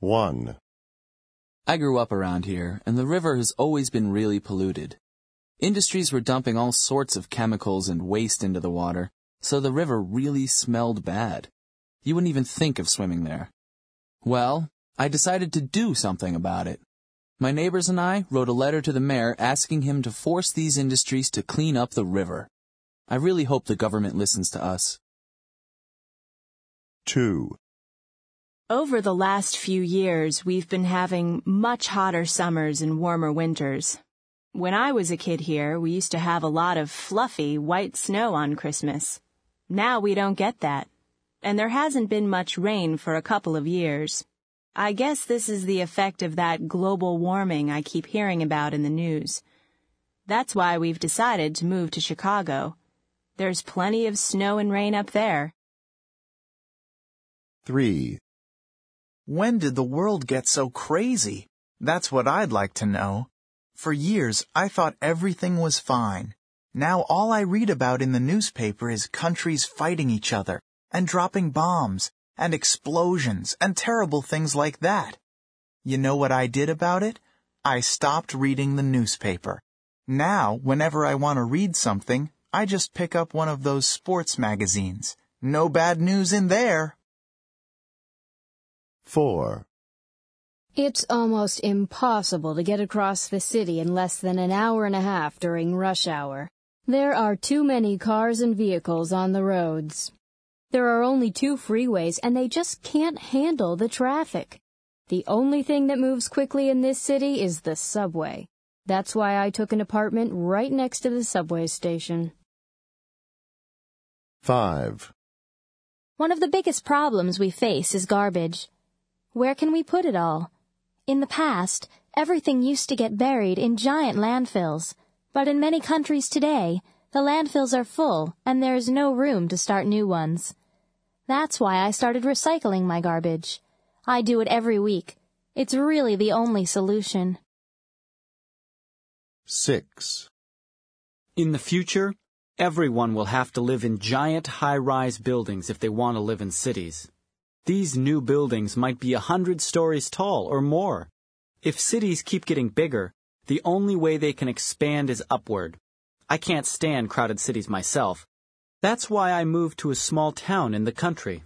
1. I grew up around here, and the river has always been really polluted. Industries were dumping all sorts of chemicals and waste into the water, so the river really smelled bad. You wouldn't even think of swimming there. Well, I decided to do something about it. My neighbors and I wrote a letter to the mayor asking him to force these industries to clean up the river. I really hope the government listens to us. 2. Over the last few years, we've been having much hotter summers and warmer winters. When I was a kid here, we used to have a lot of fluffy white snow on Christmas. Now we don't get that. And there hasn't been much rain for a couple of years. I guess this is the effect of that global warming I keep hearing about in the news. That's why we've decided to move to Chicago. There's plenty of snow and rain up there. 3. When did the world get so crazy? That's what I'd like to know. For years, I thought everything was fine. Now all I read about in the newspaper is countries fighting each other and dropping bombs and explosions and terrible things like that. You know what I did about it? I stopped reading the newspaper. Now, whenever I want to read something, I just pick up one of those sports magazines. No bad news in there. 4. It's almost impossible to get across the city in less than an hour and a half during rush hour. There are too many cars and vehicles on the roads. There are only two freeways and they just can't handle the traffic. The only thing that moves quickly in this city is the subway. That's why I took an apartment right next to the subway station. 5. One of the biggest problems we face is garbage. Where can we put it all? In the past, everything used to get buried in giant landfills, but in many countries today, the landfills are full and there is no room to start new ones. That's why I started recycling my garbage. I do it every week. It's really the only solution. 6. In the future, everyone will have to live in giant high-rise buildings if they want to live in cities. These new buildings might be a hundred stories tall or more. If cities keep getting bigger, the only way they can expand is upward. I can't stand crowded cities myself, that's why I moved to a small town in the country.